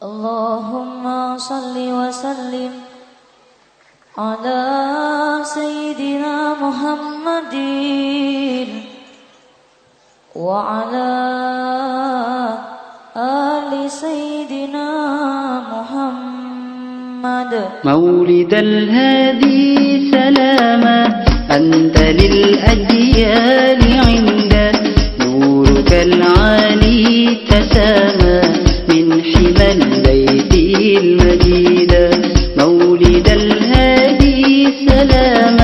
اللهم صل وسلم على سيدنا محمد وعلى آل سيدنا محمد. مولد الهادي سلاما أنت للأجيال عند المجيد مولد الهادي سلاما